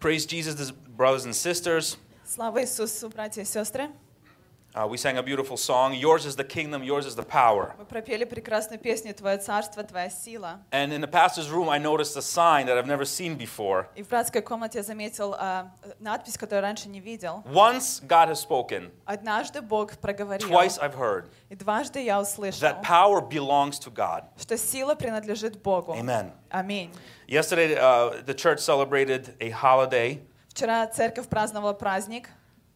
Praise Jesus, brothers and sisters. Слава Иисусу, братья и сестры! Uh, we sang a beautiful song. Yours is the kingdom, yours is the power. Мы пропели прекрасную песню «Твое царство, Твоя сила». And in the pastor's room, I noticed a sign that I've never seen before. И в братской комнате я заметил а, надпись, которую раньше не видел. Once God has spoken, Однажды Бог проговорил, twice I've heard, и дважды я услышал, that power belongs to God. что сила принадлежит Богу. Amen. Аминь. Yesterday, uh, the church celebrated a holiday, Вчера церковь праздновала праздник.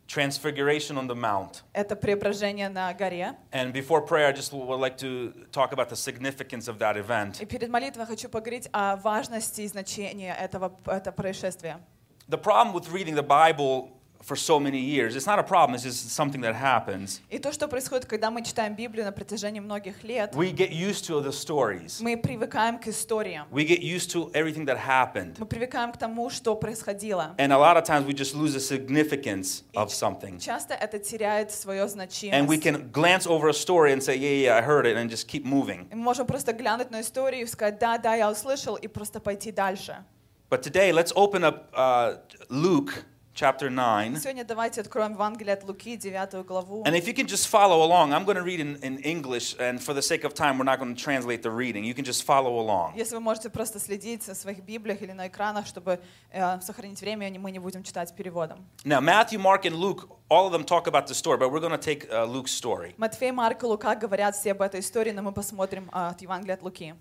Transfiguration on the Mount. Это преображение на горе. And before prayer, I just would like to talk about the significance of that event. И перед молитвой хочу поговорить о важности и значении этого, этого происшествия. The problem with reading the Bible for so many years, it's not a problem, it's just something that happens. И то, что происходит, когда мы читаем Библию на протяжении многих лет, We get used to the stories. мы привыкаем к историям. We get used to everything that happened. Мы привыкаем к тому, что происходило. And a lot of times we just lose the significance of something. Часто это теряет свою And we значимость. can glance over a story and say, yeah, yeah, I heard it, and just keep moving. И мы можем просто глянуть на историю и сказать, да, да, я услышал, и просто пойти дальше. But today, let's open up uh, Luke chapter 9. Сегодня давайте откроем Евангелие от Луки, 9 главу. And if you can just follow along, I'm going to read in, in English, and for the sake of time, we're not going to translate the reading. You can just follow along. Если вы можете просто следить в своих Библиях или на экранах, чтобы э, сохранить время, мы не будем читать переводом. Now, Matthew, Mark, and Luke, all of them talk about the story, but we're going to take uh, Luke's story. Матфей, Марк и Лука говорят все об этой истории, но мы посмотрим а, от Евангелия от Луки.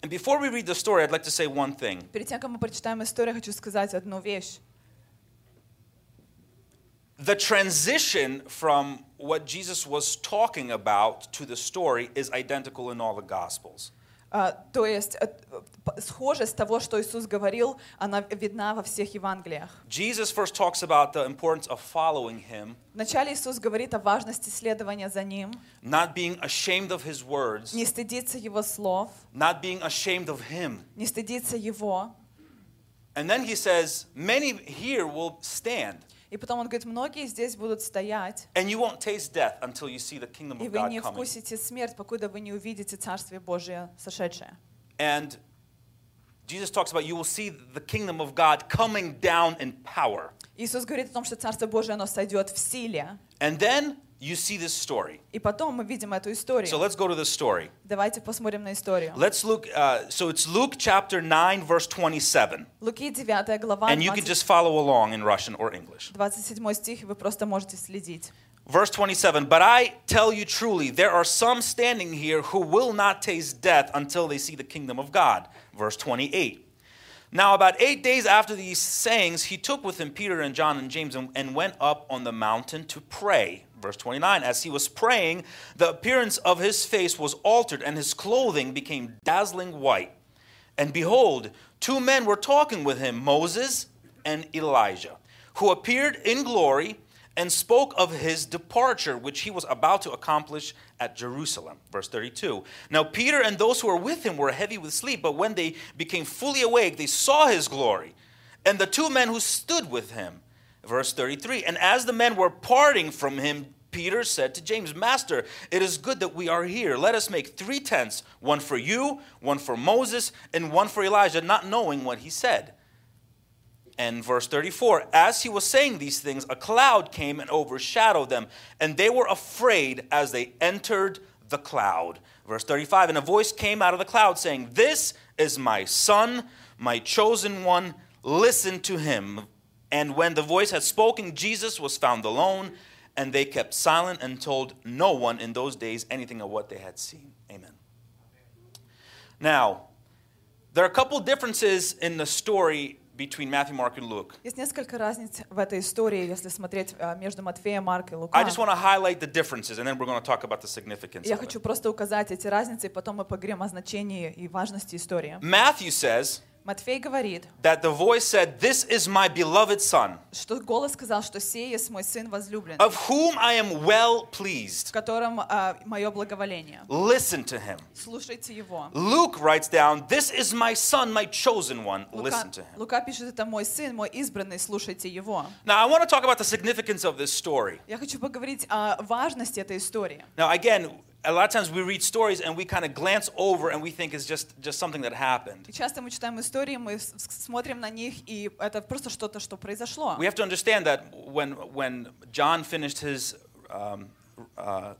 And before we read the story, I'd like to say one thing. Перед тем, как мы прочитаем историю, хочу сказать одну вещь. The transition from what Jesus was talking about to the story is identical in all the Gospels. А, то есть э, п- схожесть того, что Иисус говорил, она видна во всех Евангелиях. Jesus first talks about the importance of following him, Вначале Иисус говорит о важности следования за Ним, not being ashamed of his words, не стыдиться Его слов, not being ashamed of him. не стыдиться Его. And then he says, Many here will stand, И потом Он говорит, многие здесь будут стоять, and you won't taste death until you see the kingdom и вы не вкусите смерть, покуда вы не увидите Царствие Божие сошедшее. And Jesus talks about you will see the kingdom of God coming down in power. Иисус говорит о том, что Царство Божие, оно сойдет в силе. And then you see this story. И потом мы видим эту историю. So let's go to the story. Давайте посмотрим на историю. Let's look, uh, so it's Luke chapter 9, verse 27. Луки 9 глава, And you can 20 just follow along in Russian or English. 27 стих, и вы просто можете следить. Verse 27 But I tell you truly, there are some standing here who will not taste death until they see the kingdom of God. Verse 28. Now, about eight days after these sayings, he took with him Peter and John and James and, and went up on the mountain to pray. Verse 29 As he was praying, the appearance of his face was altered, and his clothing became dazzling white. And behold, two men were talking with him, Moses and Elijah, who appeared in glory and spoke of his departure, which he was about to accomplish at Jerusalem. Verse 32. Now, Peter and those who were with him were heavy with sleep, but when they became fully awake, they saw his glory and the two men who stood with him. Verse 33. And as the men were parting from him, Peter said to James, Master, it is good that we are here. Let us make three tents one for you, one for Moses, and one for Elijah, not knowing what he said. And verse 34 As he was saying these things, a cloud came and overshadowed them, and they were afraid as they entered the cloud. Verse 35 And a voice came out of the cloud saying, This is my son, my chosen one. Listen to him. And when the voice had spoken, Jesus was found alone, and they kept silent and told no one in those days anything of what they had seen. Amen. Now, there are a couple differences in the story between Matthew, Mark, and Luke. Есть несколько разниц в этой истории, если смотреть а, между Матфеем, Марком и I Лука. just want to highlight the differences, and then we're going to talk about the significance. Я of it. хочу просто указать эти разницы, и потом мы поговорим о значении и важности истории. Matthew says Матфей говорит, that the voice said, This is my beloved son, что голос сказал, что сей есть мой сын возлюбленный, of whom I am well в pleased. котором а, мое благоволение. Listen to him. Слушайте его. Luke writes down, This is my son, my chosen one. Лука, Listen to him. Лука пишет, это мой сын, мой избранный, слушайте его. Now, I want to talk about the significance of this story. Я хочу поговорить о важности этой истории. Now, again, a lot of times we read stories and we kind of glance over and we think it's just, just something that happened. И часто мы читаем истории, мы с- с- смотрим на них, и это просто что-то, что произошло. We have to understand that when, when John finished his, um, uh,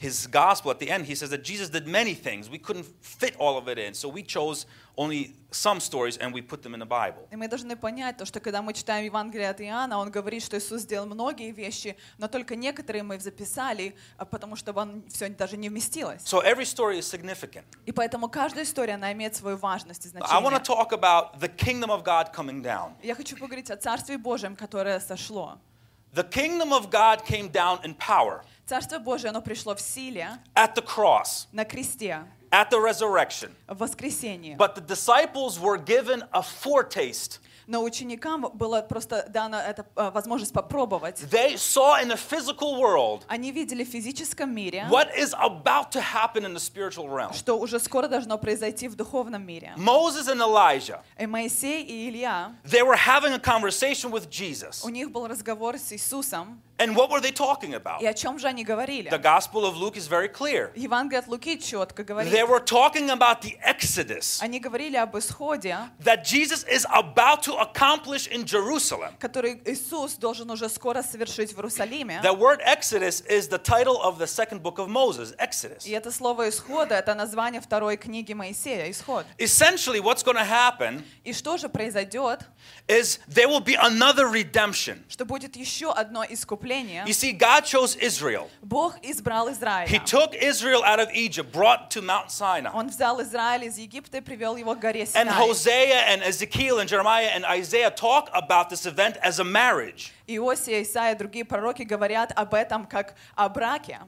his gospel at the end, he says that Jesus did many things. We couldn't fit all of it in, so we chose only some stories and we put them in the Bible. И мы должны понять то, что когда мы читаем Евангелие от Иоанна, он говорит, что Иисус сделал многие вещи, но только некоторые мы записали, а потому что он все даже не вместилось. So every story is significant. И поэтому каждая история, она имеет свою важность и I want to значение. talk about the kingdom of God coming down. Я хочу поговорить о Царстве Божьем, которое сошло. The kingdom of God came down in power Царство Божье, оно пришло в силе at the cross, на кресте, at the resurrection. в воскресенье. But the disciples were given a foretaste. Но ученикам было просто дана эта э, возможность попробовать. They saw in the physical world Они видели в физическом мире, what is about to happen in the spiritual realm. что уже скоро должно произойти в духовном мире. Moses and Elijah, И Моисей и Илья, they were having a conversation with Jesus. у них был разговор с Иисусом, And what were they talking about? и о чем же они говорили? The Gospel of Luke is very clear. Евангелие от Луки четко говорит. They were talking about the Exodus Они говорили об исходе, that Jesus is about to accomplish in Jerusalem. который Иисус должен уже скоро совершить в Иерусалиме. The word Exodus is the title of the second book of Moses, Exodus. И это слово «исхода» — это название второй книги Моисея, «Исход». Essentially, what's going to happen И что же произойдет? is there will be another redemption. Что будет еще одно искупление. You see, God chose Israel. Бог избрал He Израиля. took Israel out of Egypt, brought to Mount Sinai. Он взял Израиль из Египта и привел его к горе And Синай. Hosea and Ezekiel and Jeremiah and Isaiah talk about this event as a marriage. Иосия, Исаия и другие пророки говорят об этом как о браке.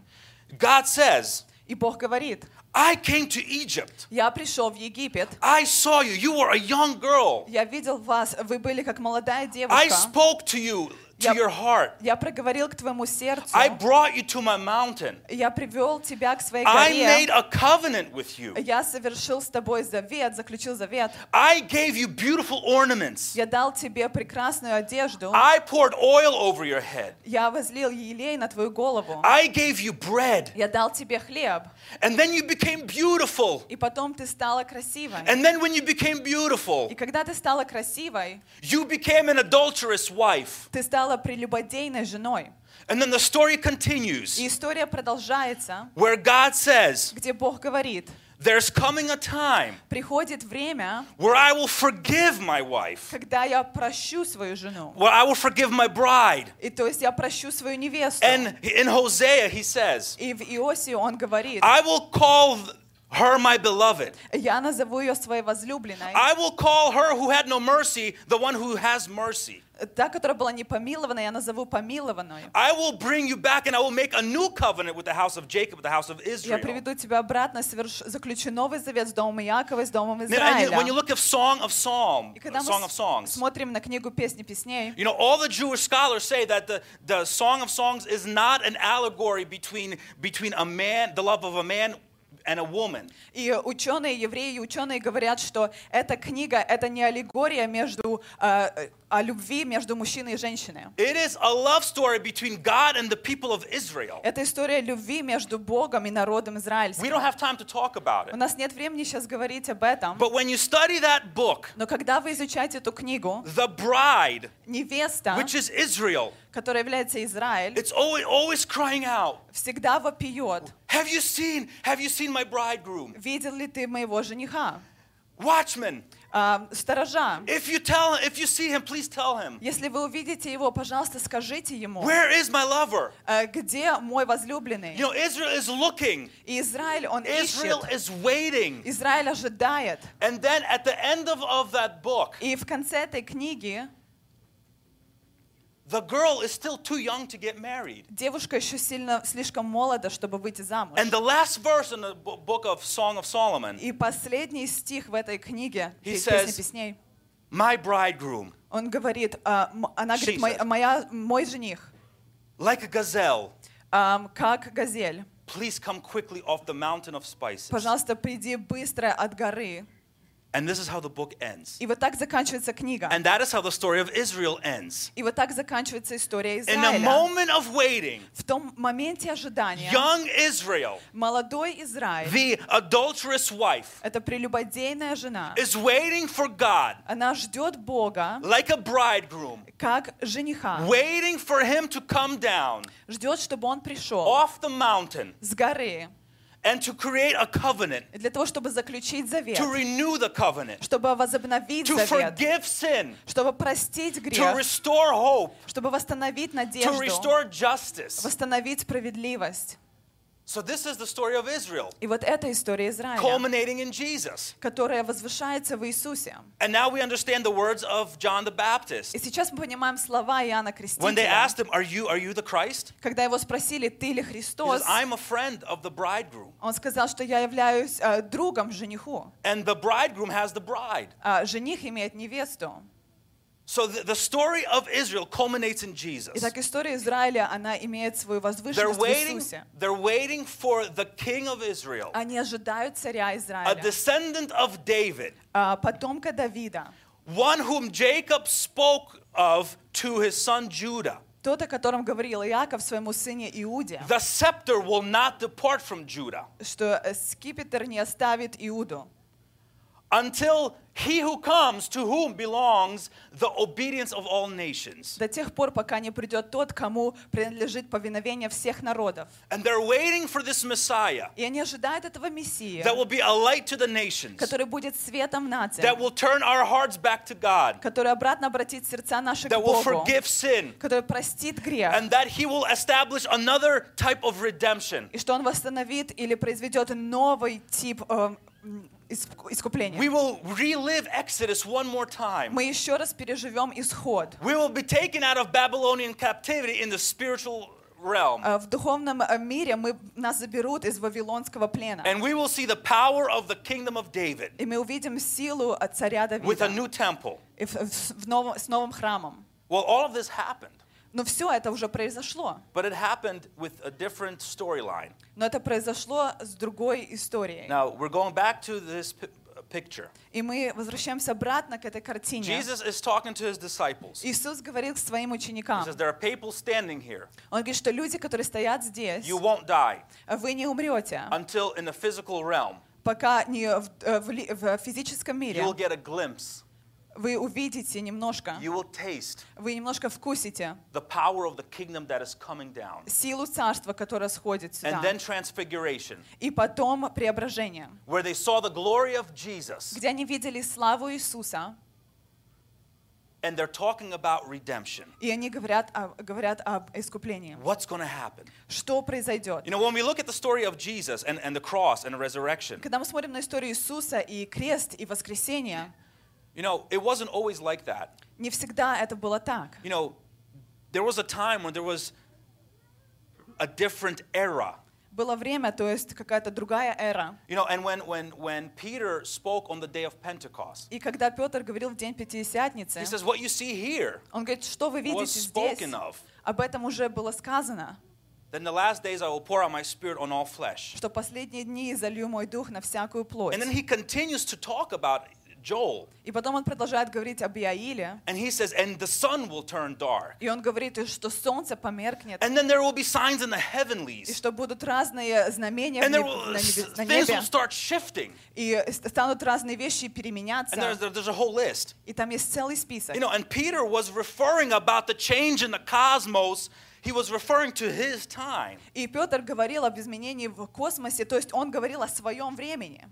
God says, И Бог говорит, I came to Egypt. я пришел в Египет, I saw you. You were a young girl. я видел вас, вы были как молодая I девушка. spoke to you, to your heart. Я проговорил к твоему сердцу. I brought you to my mountain. Я привел тебя к своей I made горе. a covenant with you. Я совершил с тобой завет, заключил завет. I gave you beautiful ornaments. Я дал тебе прекрасную одежду. I poured oil over your head. Я возлил елей на твою голову. I gave you bread. Я дал тебе хлеб. And then you became beautiful. И потом ты стала красивой. And then when you became И beautiful, когда ты стала красивой, you became an adulterous wife. ты стала прелюбодейной женой. And then the story И continues история продолжается, where God says, где Бог говорит, There's coming a time приходит время, where I will forgive my wife, когда я прощу свою жену. where I will forgive my bride. И то есть я прощу свою невесту. And in Hosea, he says, И в Иосии он говорит, I will call her my beloved. я назову ее своей возлюбленной, I will call her who had no mercy the one who has mercy. та, которая была не помилована, я назову помилованную. I will bring you back and I will make a new covenant with the house of Jacob, with the house of Я Israel. приведу тебя обратно, соверш... заключу новый завет с домом Иакова и с домом Now, and you- when you Израиля. look at Song of Psalm, И когда мы Song of с- Songs, смотрим на книгу «Песни песней», you know, all the Jewish scholars say that the, the Song of Songs is not an allegory between, between a man, the love of a man and a woman. и ученые, евреи ученые говорят, что эта книга — это не аллегория между, э, о любви между мужчиной и женщиной. It is a love story between God and the people of Israel. Это история любви между Богом и народом We израильским. don't have time to talk about У it. нас нет времени сейчас говорить об этом, But when you study that book, но когда вы изучаете эту книгу, the bride, невеста, which is Israel, которая является Израиль, it's always, always crying out, всегда вопиет. Have you seen, have you seen my bridegroom? Видел ли ты моего жениха? Watchman, сторожа, if you tell if you see him, please tell him. если вы увидите его, пожалуйста, скажите ему, Where is my lover? э, где мой возлюбленный? You know, Israel is looking. И Израиль, он Israel ищет. is waiting. Израиль ожидает. And then at the end of, of that book, И в конце этой книги the girl is still too young to get married. девушка еще сильно, слишком молода, чтобы выйти замуж. And the last verse in the bo- book of Song of Solomon, И последний стих в этой книге, He «Песни says, песней», my bridegroom, он говорит, а, она говорит, «Мой- says. моя, мой жених, like a gazelle, ам, как газель, please come quickly off the mountain of spices. пожалуйста, приди быстро от горы. And this is how the book ends. И вот так заканчивается книга. And that is how the story of Israel ends. И вот так заканчивается история In the Израиля. moment of waiting, В том моменте ожидания young Israel, молодой Израиль, the adulterous wife, это прелюбодейная жена, is waiting for God она ждет Бога like a bridegroom, как жениха, waiting for him to come down ждет, чтобы он пришел off the mountain с горы and to create a covenant, для того, чтобы заключить завет, to renew the covenant, чтобы возобновить to завет, forgive sin, чтобы простить to грех, restore hope, чтобы восстановить to надежду, restore justice. восстановить справедливость. So, this is the story of Israel, И вот эта история Израиля, culminating in Jesus. которая возвышается в Иисусе. And now we understand the words of John the Baptist. И сейчас мы понимаем слова Иоанна When they Крестителя. asked him, Are you, are you the Christ? Когда его спросили, ты ли He Христос, says, I'm a friend of the bridegroom. он сказал, что я являюсь э, другом жениху. And the bridegroom has the bride. А жених имеет невесту. So the, the story of Israel culminates in Jesus. Итак, история Израиля, она имеет свою They're возвышенность в waiting, Иисусе. they're waiting for the king of Israel, Они ожидают царя a Израиля, descendant of David, а, потомка Давида, one whom Jacob spoke of to his son Judah. тот, о котором говорил Иаков своему сыне Иуде, The scepter will not depart from Judah что э, скипетр не оставит Иуду, Until he who comes to whom belongs the obedience of all nations. до тех пор, пока не придет тот, кому принадлежит повиновение всех народов. And they're waiting for this Messiah И они ожидают этого Мессии, that will be a light to the nations, который будет светом that нациям, will turn our hearts back to God, который обратно обратит сердца наши к that will Богу, forgive sin, который простит грех, and that he will establish another type of redemption. и что Он восстановит или произведет новый тип э, м, искуп- искупления. We will relive Exodus one more time. Мы еще раз переживем исход. We will be taken out of Babylonian captivity in the spiritual realm. Э, В духовном э, мире мы, нас заберут из Вавилонского плена. And we will see the power of the kingdom of David И мы увидим силу от царя with a Давида new temple. и в- в- в новом- с новым храмом. Well, all of this happened, Но все это уже произошло. but it happened with a different storyline. Но это произошло с другой историей. Now, we're going back to this pi- picture. И мы возвращаемся обратно к этой картине. Jesus is talking to his disciples. Иисус говорил к своим He ученикам. says, There are people standing here. Он говорит, что люди, которые стоят здесь, You won't die вы не умрете, until in the physical realm пока не в, э, в в физическом мире. you will get a glimpse. Вы увидите немножко, You will taste вы немножко вкусите the power of the kingdom that is coming down. силу царства, которое сходит сюда. And then transfiguration, И потом преображение, where they saw the glory of Jesus где они видели славу Иисуса, and they're talking about redemption. и они говорят, о- говорят об искуплении. What's going to happen? Что произойдет? You know, when we look at the story of Jesus and, and the cross and the resurrection, Когда мы смотрим на историю Иисуса и крест, и воскресение, you know, it wasn't always like that. не всегда это было так. You know, there was a time when there was a different era. Было время, то есть какая-то другая эра. You know, and when, when, when Peter spoke on the day of Pentecost, И когда Петр говорил в день Пятидесятницы, he says, What you see here он говорит, что вы was видите здесь? spoken of. Об этом уже было сказано, Then the last days I will pour out my spirit on all flesh. что последние дни залью мой дух на всякую плоть. And then he continues to talk about Joel. И потом он продолжает говорить об Иаиле, And he says, And the sun will turn dark. и он говорит, и что солнце померкнет, And then there will be signs in the и heavenlies. что будут разные знамения And there will, на небе- things will start shifting. и станут разные вещи And there's, переменяться, there's a whole list. и там есть целый список. You know, and Peter was referring about the change in the cosmos. He was referring to his time. И Петр говорил об изменении в космосе, то есть он говорил о своем времени.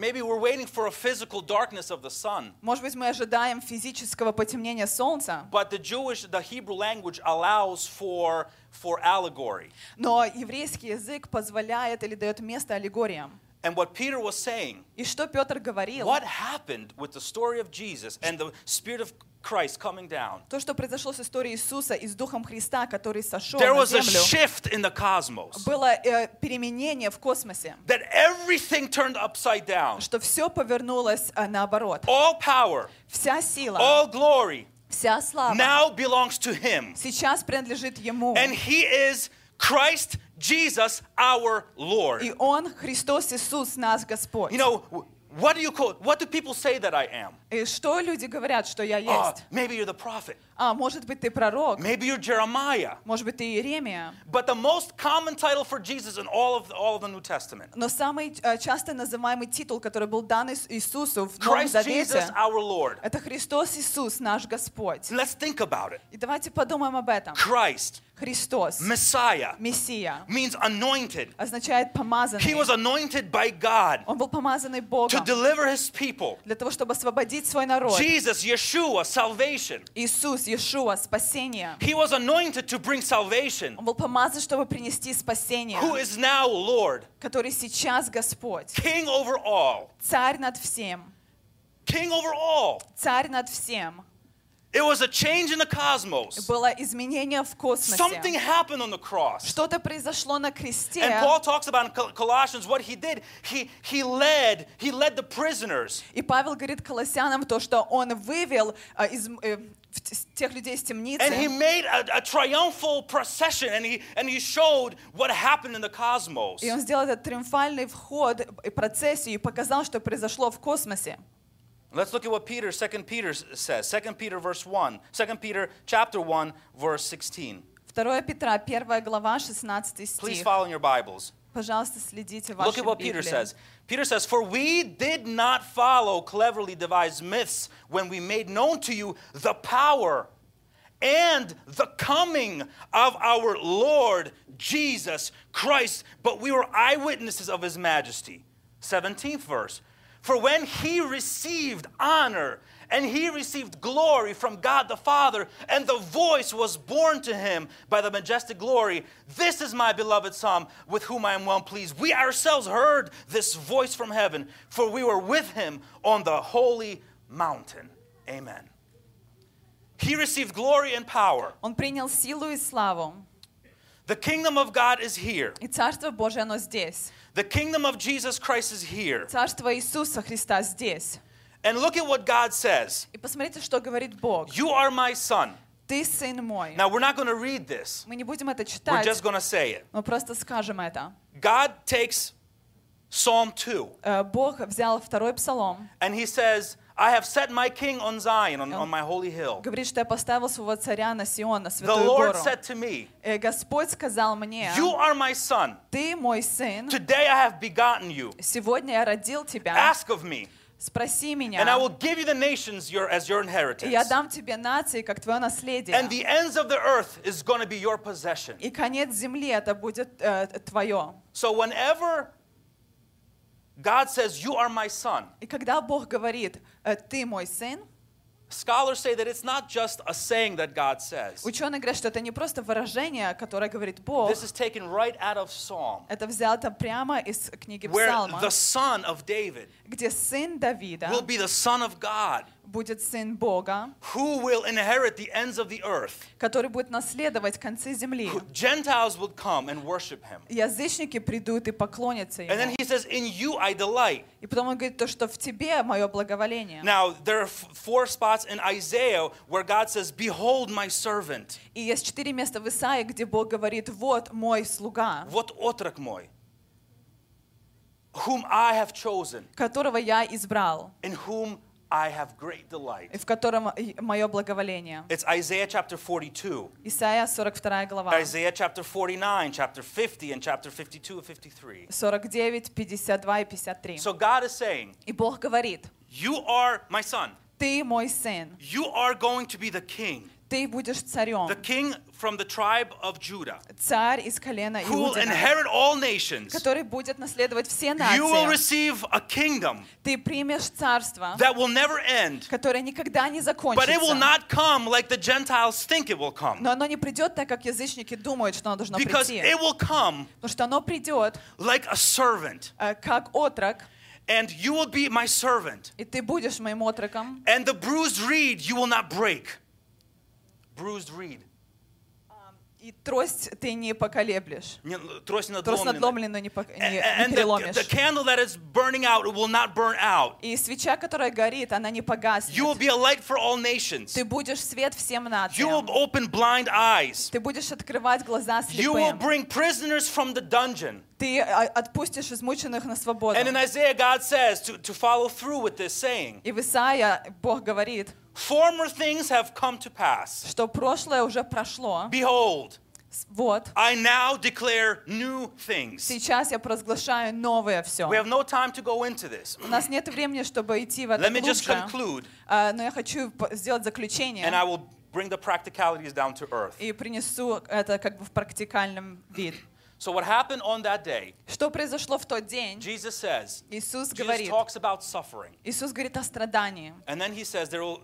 Maybe we're waiting for a physical darkness of the sun. Может быть, мы ожидаем физического потемнения солнца, But the Jewish, the Hebrew language allows for, for allegory. но еврейский язык позволяет или дает место аллегориям. And what Peter was saying, И что Петр говорил? what happened with the story of Jesus and the Spirit of Christ coming down? То, что произошло с историей Иисуса и с Духом Христа, который сошел There на was a землю, shift in the cosmos. было э, переменение в космосе, That everything turned upside down. что все повернулось э, наоборот. All power, Вся сила, all glory вся слава now belongs to Him. сейчас принадлежит Ему. And He is Christ Jesus, our Lord. И Он, Христос Иисус, наш Господь. You know, w- What do you call? What do people say that I am? И что люди говорят, что я Uh, есть? maybe you're the prophet. А, может быть, ты пророк, Maybe you're Jeremiah. может быть, ты Иеремия. But the most common title for Jesus in all of the, all of the New Testament, Но самый э, часто называемый титул, который был дан Ис- Иисусу в Новом Christ Jesus, Завете, our Lord. это Христос Иисус, наш Господь. Let's think about it. И давайте подумаем об этом. Christ, Христос, Messiah, Мессия, means anointed. означает He помазанный. was anointed by God Он был помазанный to Богом deliver his people. для того, чтобы освободить свой народ. Jesus, Yeshua, salvation. Иисус, Иешуа, спасение. He was anointed to bring salvation. Он был помазан, чтобы принести спасение, Who is now Lord, который сейчас Господь. King over all, Царь над всем. King over all. Царь над всем. It was a change in the cosmos. Было изменение в Something космосе. happened on the cross. Что-то произошло на кресте. And Paul talks about in Col- Colossians what he did. He he led he led the prisoners. И Павел говорит колоссянам то, что он вывел э, из, э, в т- с тех людей из And he темницы. made a, a triumphal procession and he and he showed what happened in the cosmos. И он сделал этот триумфальный вход и процессию и показал, что произошло в космосе. Let's look at what Peter, 2 Peter s- says. 2 Peter verse 1. 2 Peter chapter 1 verse 16. 2 Петра, 1 глава, 16 Please стих. follow in your Bibles. Пожалуйста, следите в Look вашей at what Peter Библии. says. Peter says, For we did not follow cleverly devised myths when we made known to you the power and the coming of our Lord Jesus Christ, but we were eyewitnesses of his majesty. 17th verse. For when he received honor and he received glory from God the Father, and the voice was borne to him by the majestic glory, This is my beloved Son, with whom I am well pleased. We ourselves heard this voice from heaven, for we were with him on the holy mountain. Amen. He received glory and power. Он принял силу и славу. The kingdom of God is here. И Царство Божие, оно здесь. The kingdom of Jesus Christ is here. Царство Иисуса Христа здесь. And look at what God says И посмотрите, что говорит Бог. You are my son. Ты сын мой. Now, we're not going to read this, Мы не будем это we're читать, just going to say it. мы просто скажем это. God takes Psalm 2 Э, Бог взял второй псалом, and he says, I have set my king on Zion, on, on my holy hill. говорит, что я поставил своего царя на Сион, на The святую Lord гору. said to me, Э, Господь сказал мне, You are my son. ты мой сын, Today I have begotten you. сегодня я родил тебя, Ask of me, Спроси and I меня, will give you the nations your, as your и inheritance. я дам тебе нации, как твое наследие. And the ends of the earth is going to be your possession. И конец земли это будет э, твое. So whenever God says, You are my son, И когда Бог говорит, э, ты мой сын, scholars say that it's not just a saying that God says. ученые говорят, что это не просто выражение, которое говорит Бог, This is taken right out of Psalm, это взято прямо из книги where Псалма, the son of David где сын Давида will be the son of God Будет сын Бога, who will inherit the ends of the earth. который будет наследовать концы земли. Who- Gentiles will come and worship him. Язычники придут и поклонятся And then ему. he says, In you I delight. И потом он говорит, то, что в тебе мое благоволение. Now, there are four spots in Isaiah where God says, Behold my servant. И есть четыре места в Исаии, где Бог говорит, вот мой слуга, Вот отрок мой, whom I have chosen, которого я избрал, in whom I have great delight. и в котором мое благоволение. It's Isaiah chapter 42, Исайя 42 глава, Isaiah chapter 49, chapter 50, and chapter 52 and 53. 49, 52 и 53. So God is saying, И Бог говорит, You are my son. ты мой сын, You are going to be the king, ты будешь царем, the king from the tribe of Judah, царь из колена who will Иудина, inherit all nations. который будет наследовать все You will нации. receive a kingdom Ты примешь царство, that will never end, которое никогда не but it will закончится. not come like the Gentiles think it will come. Но оно не придет так, как язычники думают, что оно должно Because прийти. it will come Потому что оно придет like a servant, э, как отрок, and you will be my servant. и ты будешь моим отроком. And the bruised reed you will not break. Bruised reed. И трость ты не поколеблешь. Не- Трость Трость надломленная. надломленную не, пок- не- не And the, переломишь. the candle that is burning out will not burn out. И свеча, которая горит, она не погаснет. You will be a light for all nations. Ты будешь свет всем You will нациям. open blind eyes. Ты будешь открывать глаза You will слепым. bring prisoners from the dungeon. Ты а, отпустишь измученных на свободу. And in Isaiah, God says to, to follow through with this saying, И в Исаия Бог говорит, Former things have come to pass. что прошлое уже прошло. Behold, С- Вот. I now declare new things. Сейчас я провозглашаю новое все. We have no time to go into this. У нас нет времени, чтобы идти в это Let me just глубже. conclude, А, Но я хочу п- сделать and заключение I will bring the practicalities down to earth. и принесу это как бы в практикальном вид. So, what happened on that day, Что произошло в тот день? Jesus says, Иисус Jesus говорит, talks about suffering. Иисус говорит о страдании. And then he says, there will,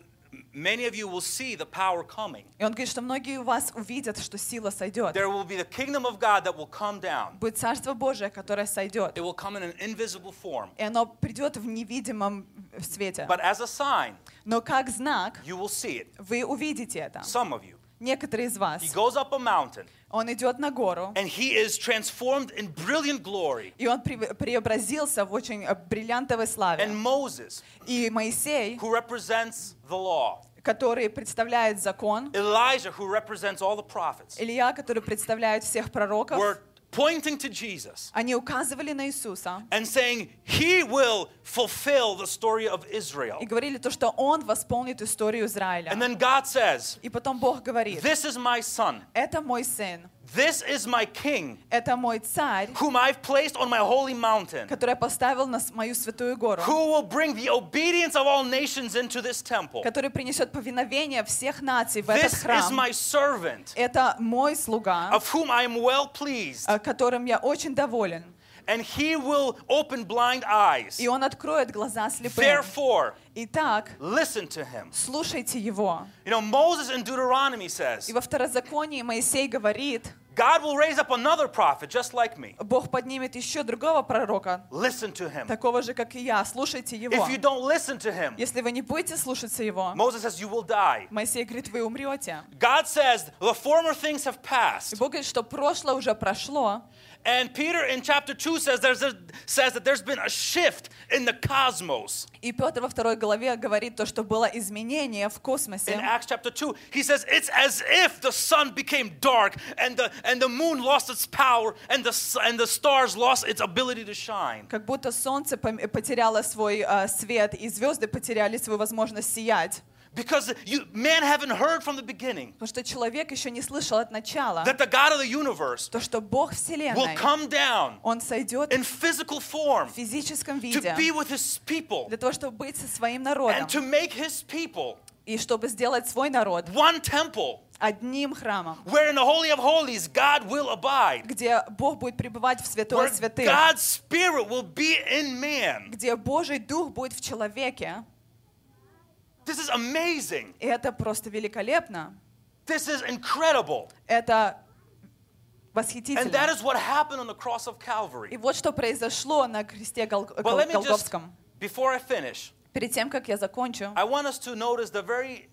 many of you will see the power coming. И он говорит, что многие у вас увидят, что сила сойдет. There will be the kingdom of God that will come down. Будет Царство Божие, которое сойдет. It will come in an invisible form. И оно придет в невидимом свете. But as a sign, Но как знак, you will see it. вы увидите это. Some of you. Некоторые из вас. He goes up a mountain Он идет на гору, and he is transformed in brilliant glory. и он пре- преобразился в очень э, бриллиантовой And славе. Moses, И Моисей, who represents the law, который представляет закон, Elijah, who represents all the prophets, Илья, который представляет всех пророков, were pointing to Jesus они указывали на Иисуса and saying, He will fulfill the story of Israel. и говорили то, что Он восполнит историю Израиля. And then God says, И потом Бог говорит, This is my son, это мой сын, this is my king, это мой царь, whom I've placed on my holy mountain, который я поставил на с- мою святую гору, who will bring the obedience of all nations into this temple. который принесет повиновение всех наций в этот This is храм. my servant, Это мой слуга, of whom I am well pleased, э, которым я очень доволен. And he will open blind eyes. И он откроет глаза слепым. Therefore, Итак, listen to him. слушайте его. You know, Moses in Deuteronomy says, И во второзаконии Моисей говорит, God will raise up another prophet just like me. Бог поднимет еще другого пророка, Listen to him. такого же, как и я. Слушайте его. If you don't listen to him, Если вы не будете слушаться его, Moses says you will die. Моисей говорит, вы умрете. God says the former things have И passed. Бог говорит, что прошлое уже прошло. And Peter in chapter 2 says, there's a, says that there's been a shift in the cosmos. И Петр во второй главе говорит то, что было изменение в In космосе. Acts chapter 2, he says it's as if the sun became dark and the, and the moon lost its power and the, s- and the stars lost its ability to shine. Как будто солнце пом- потеряло свой э, свет, и звезды потеряли свою возможность сиять. Because you, man haven't heard from the beginning Потому что человек еще не слышал от начала that the God of the universe то, что Бог will Вселенной, come down Он сойдет in physical form в физическом to виде be with his people для того, чтобы быть со своим народом and to make his people и чтобы сделать свой народ one temple одним храмом, where in the Holy of Holies God will abide, где Бог будет пребывать в святое святых, God's Spirit will be in man. где Божий Дух будет в человеке. This is amazing. И это просто великолепно. This is incredible. Это And that is what happened on the cross of Calvary. И вот что произошло на кресте Гол- Гол- let me just, Голгофском. before I finish, Перед тем, как я закончу, I want us to notice the very,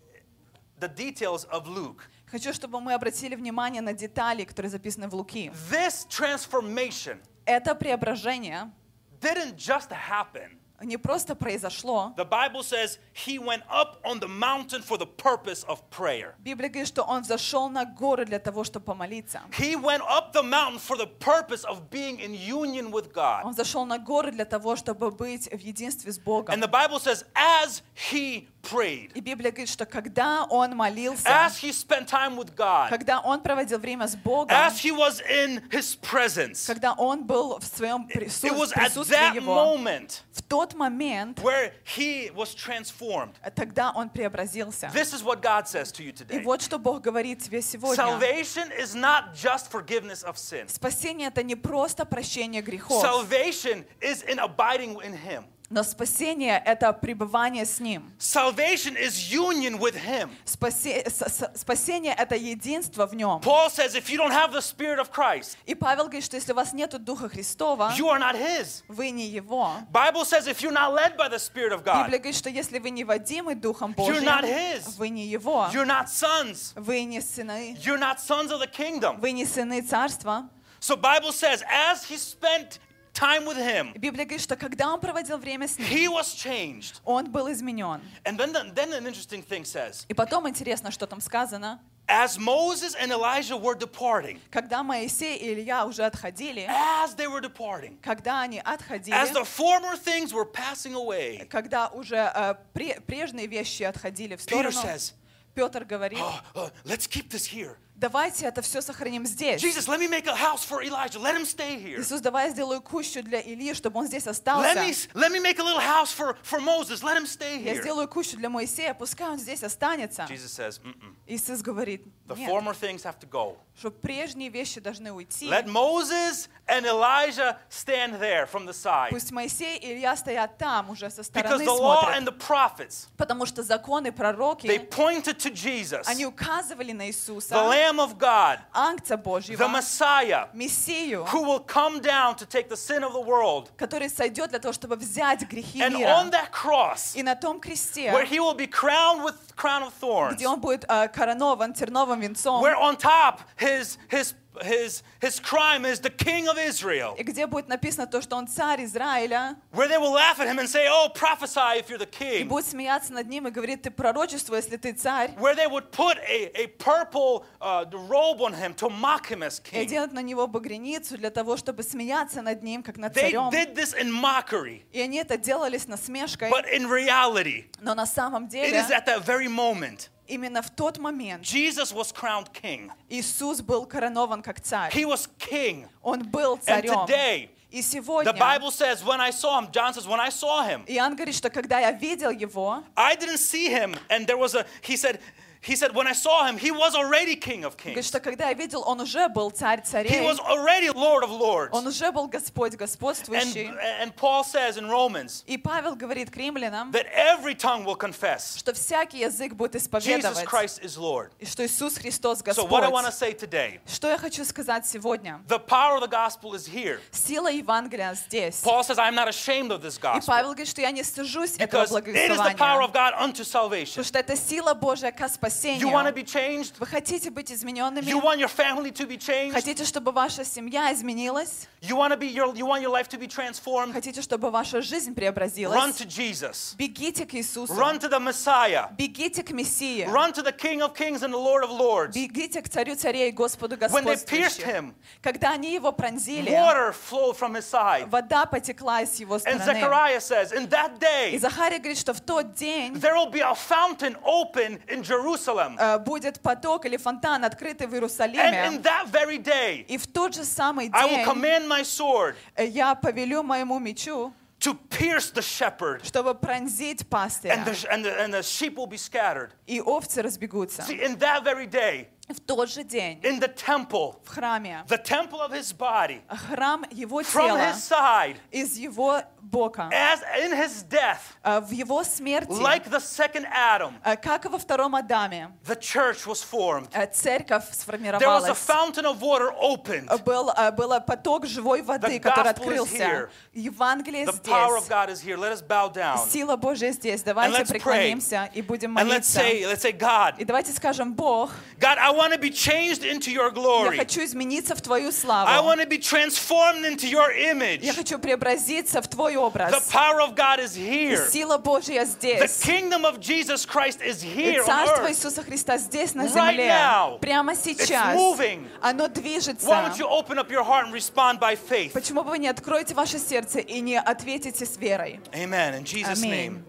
the details of Luke. хочу, чтобы мы обратили внимание на детали, которые записаны в Луки. This transformation Это преображение didn't just happen. не просто произошло. The Bible says he went up on the mountain for the purpose of prayer. Библия говорит, что он взошел на гору для того, чтобы помолиться. He went up the mountain for the purpose of being in union with God. Он зашел на гору для того, чтобы быть в единстве с Богом. And the Bible says, as he prayed, И Библия говорит, что когда он молился, as he spent time with God, когда он проводил время с Богом, as he was in his presence, когда он был в своем it прису- was at присутствии that Его, moment в тот момент, where he was transformed. тогда он преобразился. This is what God says to you И today. вот что Бог говорит тебе сегодня. Salvation is not just forgiveness of sin. Спасение — это не просто прощение грехов, Salvation is in abiding in him. Но спасение — это пребывание с Ним. Salvation is union with him. Спасе- Спасение — это единство в Нем. Paul says if you don't have the spirit of Christ, И Павел говорит, что если у вас нет Духа Христова, you are not his. вы не Его. Bible says if you're not led by the spirit of God, Библия говорит, что если вы не водимы Духом You're Божьим, not his. вы не Его. you're not sons. Вы не сыны. You're not sons of the kingdom. Вы не сыны Царства. So Bible says as he spent time with him, Библия говорит, что когда он проводил время с Ним, he was changed. он был изменен. And then, the, then an interesting thing says, И потом интересно, что там сказано. as Moses and Elijah were departing, Когда Моисей и Илья уже отходили, as they were departing, когда они as отходили, the former things were passing away, когда уже э, пре- прежние вещи отходили в Peter says, Петр говорит, "Oh, uh, let's keep this here. Давайте это все сохраним здесь. Jesus, let me make a house for Elijah. Let him stay here. Иисус, давай я сделаю кущу для Ильи, чтобы он здесь Let остался. me, let me make a little house for, for Moses. Let him stay Я here. сделаю кущу для Моисея, пускай он здесь останется. Jesus says, Mm-mm. Иисус говорит, the нет, former things have to go. что прежние вещи должны уйти. Let Moses and Elijah stand there from the side. Пусть Моисей и Илья стоят там, уже со Because стороны the law and the prophets, Потому что законы, they пророки, pointed to Jesus, они указывали на the Иисуса, Lamb of God, Ангца the Божьего, Messiah, Мессию, who will come down to take the sin of the world. который сойдет для того, чтобы взять грехи And мира. on that cross, И на том кресте, where he will be crowned with crown of thorns, где он будет э, коронован терновым венцом, where on top his his his his crime is the king of Israel, и где будет написано то, что он царь Израиля, where they will laugh at him and say, "Oh, prophesy if you're the и king." будет смеяться над ним и говорит, ты пророчество, если ты царь, Where they would put a, a purple uh, robe on him to mock him as и king. оденут на него багряницу для того, чтобы смеяться над ним, как над They царем. did this in mockery, И они это делали с насмешкой, but in reality, но на самом it деле, is at that very moment именно в тот момент Jesus was crowned king. Иисус был коронован как царь. He was king. Он был And царем. today, И the сегодня Bible says, when I saw him, John says, when I saw him, Иоанн говорит, что когда я видел его, I didn't see him. And there was a, he said, he said, when I saw him, he was already king of говорит, kings. что когда я видел, он уже был царь He царей, was already Lord of lords. он уже был Господь And, господствующий. and Paul says in Romans И Павел говорит к римлянам, that every tongue will confess что всякий язык будет Jesus исповедовать, Christ is Lord. и что Иисус Христос So what I want to Господь. say today, Что я хочу сказать сегодня? the power of the gospel is here. Сила Евангелия здесь. Paul says, I'm not ashamed of this И gospel Павел говорит, что я не стыжусь этого because it is the power благовествования, of God unto salvation. потому что это сила Божья ко You want to спасению. be changed? Вы хотите быть измененными? You want your family to be changed? Хотите, чтобы ваша семья изменилась? You want to be your you want your life to be transformed? Хотите, чтобы ваша жизнь Run преобразилась? to Jesus. Бегите к Иисусу. Run to the Messiah. Бегите к Мессии. Run to the King of Kings and the Lord of Lords. Бегите к Царю царей и Господу When they pierced господствующих. him, Когда они его пронзили, water flowed from his side. вода потекла из его And стороны. Zechariah says, in that И day, Захария говорит, что в тот день there will be a fountain open in Jerusalem. э, будет поток или фонтан открытый в And in Иерусалиме. that very day, И в тот же самый I will день command my sword э, я повелю моему мечу, to pierce the shepherd, чтобы пронзить and пастыря, the, and the, and the sheep will be scattered. и овцы разбегутся. See, in that very day, В тот же день in the temple, в храме, the temple of his body, храм его from тела his side, из его бока, as in his death, э, в его смерти, like the second Adam, э, как и во втором Адаме, the church was formed. э, церковь There was a сформировалась. fountain of water opened. Был, э, был поток живой воды, The который gospel is открылся. here. Евангелие The power of здесь. God is here. Let us bow down. Сила Божья здесь. And Давайте let's pray. преклонимся и будем And let's молиться. say, let's say, God, И давайте скажем, Бог, God, I want to be changed into your я glory. хочу измениться в Твою I славу. want to be transformed into your image. Я хочу преобразиться в Твой The образ. power of God is И here. сила Божья The здесь. kingdom of Jesus Christ is И here on Царство earth. Иисуса Христа здесь на Right земле. now. Прямо сейчас. moving. Оно Why движется. don't you open up your heart and respond by faith? Почему бы вы не откроете ваше сердце и не ответите с верой? Amen. In Jesus' Аминь. name.